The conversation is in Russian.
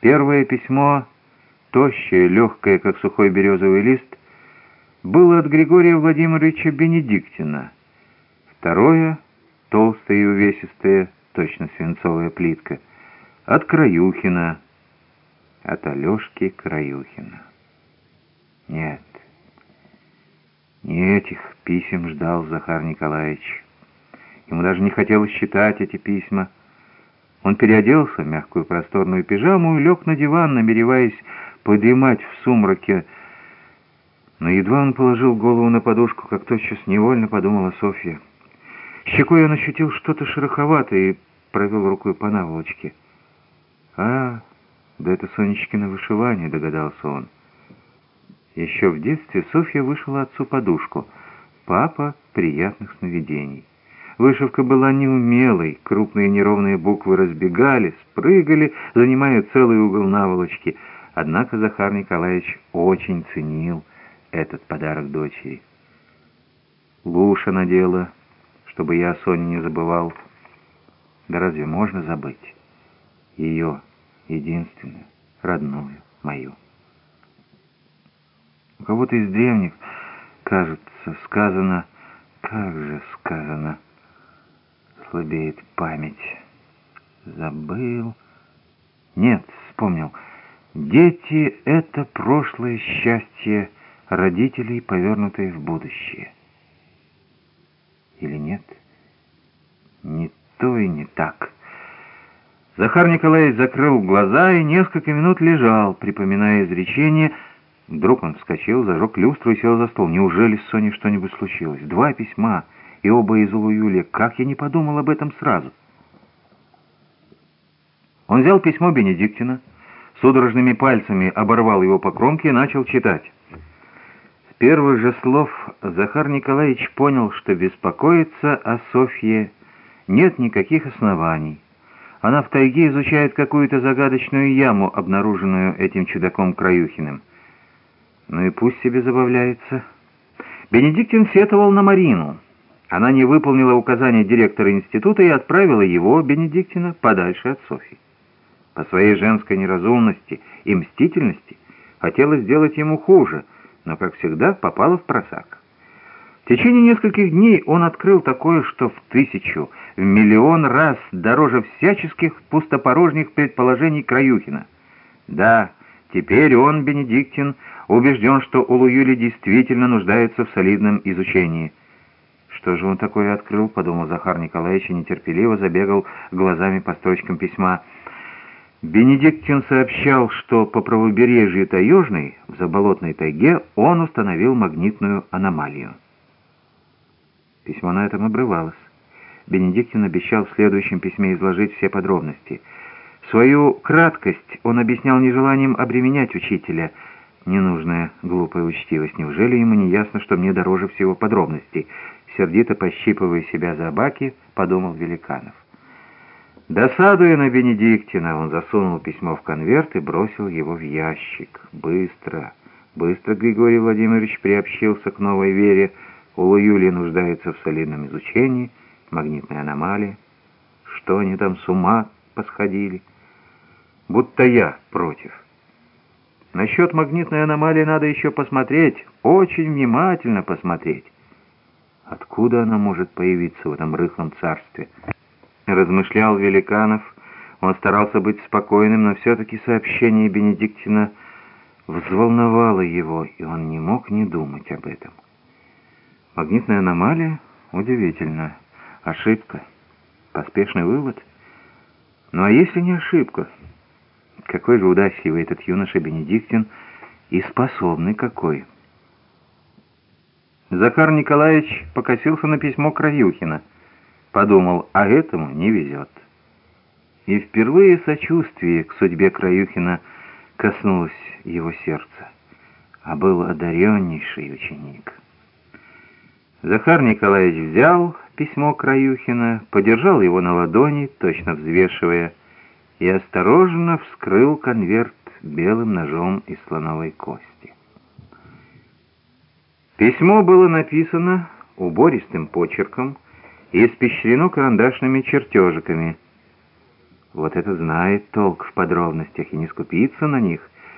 Первое письмо, тощее, легкое, как сухой березовый лист, было от Григория Владимировича Бенедиктина. Второе, толстое и увесистое, точно свинцовая плитка, от Краюхина, от Алешки Краюхина. Нет, не этих писем ждал Захар Николаевич. Ему даже не хотелось читать эти письма. Он переоделся в мягкую просторную пижаму и лег на диван, намереваясь подремать в сумраке. Но едва он положил голову на подушку, как тотчас невольно подумала Софья. Щекой он ощутил что-то шероховатое и провел рукой по наволочке. «А, да это Сонечкино вышивание», — догадался он. Еще в детстве Софья вышила отцу подушку. «Папа приятных сновидений». Вышивка была неумелой, крупные неровные буквы разбегались, прыгали, занимая целый угол наволочки. Однако Захар Николаевич очень ценил этот подарок дочери. Луша надела, чтобы я о Соне не забывал. Да разве можно забыть? Ее, единственную, родную, мою. У кого-то из древних, кажется, сказано, как же сказано, слабеет память. Забыл. Нет, вспомнил. Дети — это прошлое счастье родителей, повернутое в будущее. Или нет? Не то и не так. Захар Николаевич закрыл глаза и несколько минут лежал, припоминая изречение — Вдруг он вскочил, зажег люстру и сел за стол. Неужели с Соней что-нибудь случилось? Два письма, и оба из Улуюли. Как я не подумал об этом сразу? Он взял письмо Бенедиктина, судорожными пальцами оборвал его по кромке и начал читать. С первых же слов Захар Николаевич понял, что беспокоиться о Софье нет никаких оснований. Она в тайге изучает какую-то загадочную яму, обнаруженную этим чудаком Краюхиным. Ну и пусть себе забавляется. Бенедиктин сетовал на Марину. Она не выполнила указания директора института и отправила его, Бенедиктина, подальше от Софьи. По своей женской неразумности и мстительности хотела сделать ему хуже, но, как всегда, попала в просак. В течение нескольких дней он открыл такое, что в тысячу, в миллион раз дороже всяческих пустопорожних предположений Краюхина. Да, теперь он, Бенедиктин, убежден, что Улуюли действительно нуждается в солидном изучении. «Что же он такое открыл?» — подумал Захар Николаевич и нетерпеливо забегал глазами по строчкам письма. Бенедиктин сообщал, что по правобережью Таежной, в заболотной тайге, он установил магнитную аномалию. Письмо на этом обрывалось. Бенедиктин обещал в следующем письме изложить все подробности. Свою краткость он объяснял нежеланием обременять учителя — Ненужная глупая учтивость. Неужели ему не ясно, что мне дороже всего подробностей? Сердито пощипывая себя за баки, подумал Великанов. Досадуя на Бенедиктина, он засунул письмо в конверт и бросил его в ящик. Быстро, быстро Григорий Владимирович приобщился к новой вере. У Юлии нуждается в солидном изучении, магнитной аномалии. Что они там с ума посходили? Будто я против. Насчет магнитной аномалии надо еще посмотреть, очень внимательно посмотреть. Откуда она может появиться в этом рыхлом царстве? Размышлял Великанов. Он старался быть спокойным, но все-таки сообщение Бенедиктина взволновало его, и он не мог не думать об этом. Магнитная аномалия? Удивительно. Ошибка. Поспешный вывод? Ну а если не ошибка? Какой же удачливый этот юноша Бенедиктин и способный какой. Захар Николаевич покосился на письмо Краюхина. Подумал, а этому не везет. И впервые сочувствие к судьбе Краюхина коснулось его сердца. А был одареннейший ученик. Захар Николаевич взял письмо Краюхина, подержал его на ладони, точно взвешивая, и осторожно вскрыл конверт белым ножом из слоновой кости. Письмо было написано убористым почерком и испещрено карандашными чертежиками. Вот это знает толк в подробностях и не скупится на них,